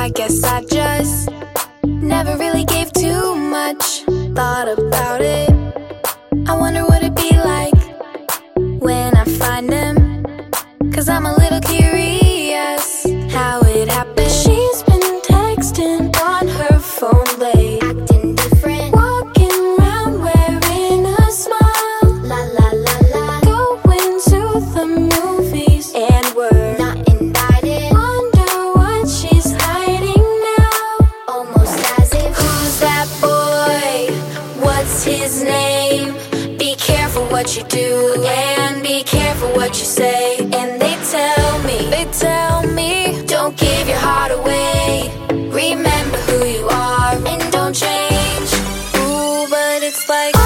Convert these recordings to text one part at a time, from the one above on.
I guess I just never really gave too much thought about it. I wonder what it'd be like when I find him. Cause I'm a little curious how it happened. She's been texting on her phone late, His name? Be careful what you do and be careful what you say. And they tell me, they tell me, don't give your heart away. Remember who you are and don't change. Ooh, but it's like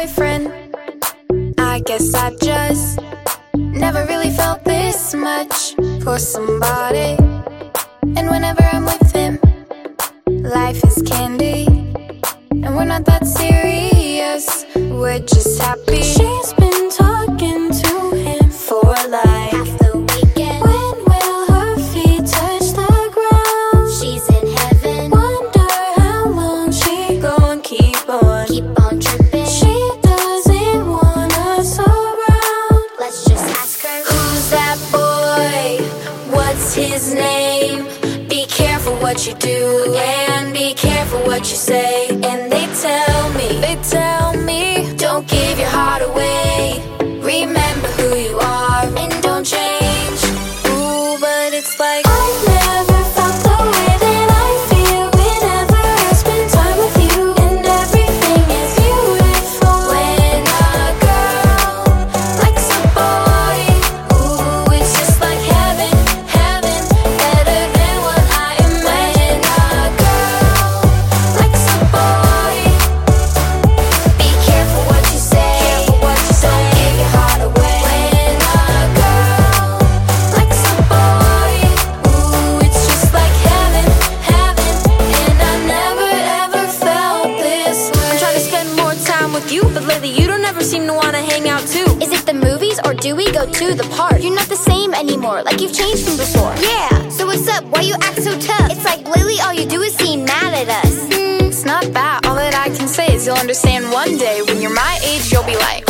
boyfriend. I guess I just never really felt this much for somebody. And whenever I'm with him, life is candy. And we're not that serious, we're just happy. She's been talking to him for like half the His name? Be careful what you do and be careful what you say. And they tell me, they tell me, seem to want to hang out too. Is it the movies or do we go to the park? You're not the same anymore, like you've changed from before. Yeah, so what's up? Why you act so tough? It's like lately all you do is seem mad at us. Hmm, it's not that. All that I can say is you'll understand one day when you're my age, you'll be like.